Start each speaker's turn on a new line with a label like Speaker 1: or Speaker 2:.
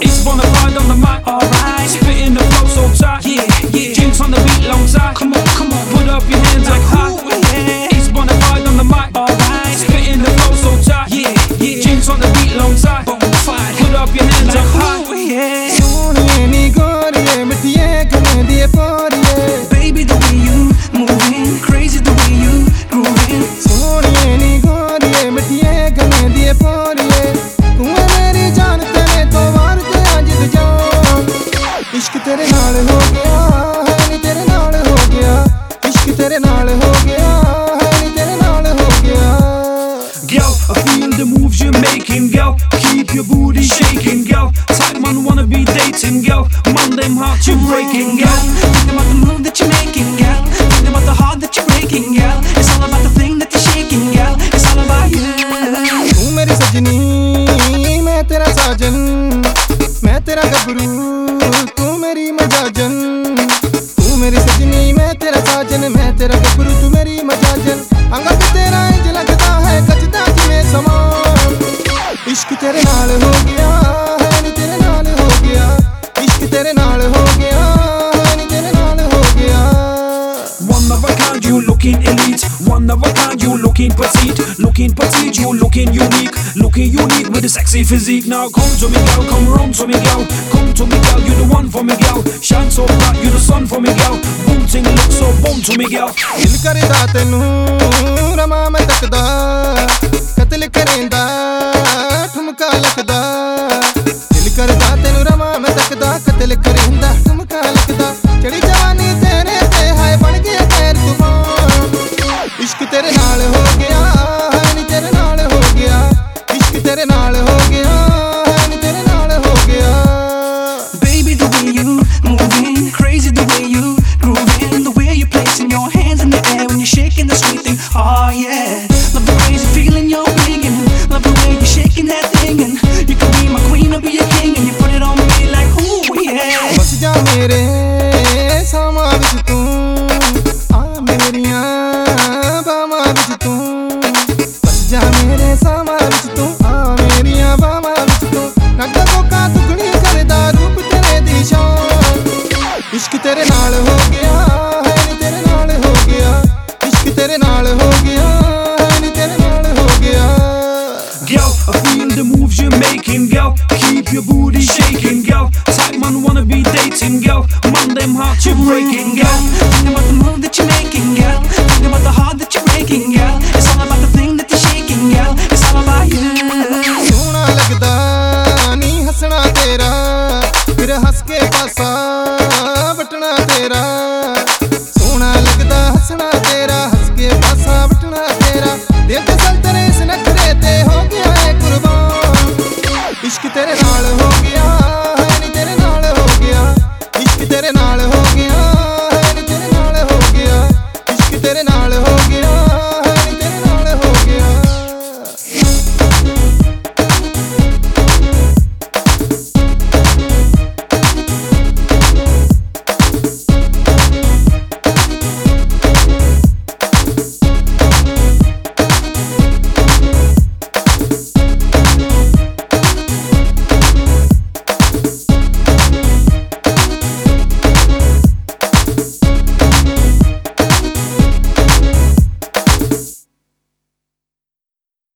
Speaker 1: It's one of ride on the mic,
Speaker 2: alright. Spitting the flow so tight, yeah, yeah. Drinks on the beat, long time. Come on, come on, put up your hands like hot. your booty shaking,
Speaker 3: girl. Type man wanna be dating, girl. Man, them heart you breaking, girl. Think about the move that you're making, girl. Think about the heart that you're breaking, girl. It's all about the thing that you're shaking, girl. It's all about you. तू मेरी सजनी मैं तेरा साजन मैं तेरा गबरू तू मेरी मजाजन तू
Speaker 1: मेरी सजनी मैं तेरा साजन मैं तेरा गबरू तू मेरी मजाजन you looking petite. Looking petite, you looking unique. Looking unique with a sexy physique. Now come to me, girl. Come round to me, girl. Come to me, girl. You the one for me, girl. Shine so bright, you the sun for me, girl. Boom ting, look so boom to me, girl.
Speaker 3: ਦਿਲ ਕਰਦਾ ਤੈਨੂੰ ਰਮਾ ਮੈਂ ਤੱਕਦਾ ਕਤਲ ਕਰੇਂਦਾ ਠੁਮਕਾ ਲਖਦਾ ਦਿਲ ਕਰਦਾ ਤੈਨੂੰ ਰਮਾ ਮੈਂ ਤੱਕਦਾ ਕਤਲ ਕਰੇਂਦਾ ਠੁਮਕਾ ਲਖਦਾ ਚੜੀ ਬਸ ਜਾ ਮੇਰੇ ਸਾਵਾਂ ਵਿੱਚ ਤੂੰ। ਆ ਮੇਰੀਆਂ ਬਾਵਾਂ ਵਿੱਚ ਤੂੰ। ਬਸ ਜਾ ਮੇਰੇ ਸਾਵਾਂ ਵਿੱਚ ਤੂੰ। ਆ ਮੇਰੀਆਂ ਬਾਵਾਂ ਵਿੱਚ ਤੂੰ। ਨੱਗਾ ਕੋਕਾ ਤੁਗਣੀ ਕਰਦਾ ਰੂਪ ਤੇਰੇ ਦੀ ਸ਼ਾਨ ਇਸ਼ਕ ਤੇਰੇ ਨਾਲ ਹੋ ਗਿਆ ਹੈ ਤੇਰੇ ਨਾਲ ਹੋ ਗਿਆ। ਇਸ਼ਕ ਤੇਰੇ ਨਾਲ ਹੋ ਗਿਆ ਹੈ ਤੇਰੇ ਨਾਲ ਹੋ ਗਿਆ।
Speaker 1: Girl, I feel the moves you're making, girl. Keep your booty shaking, dating, girl. Man, them heart you breaking, girl.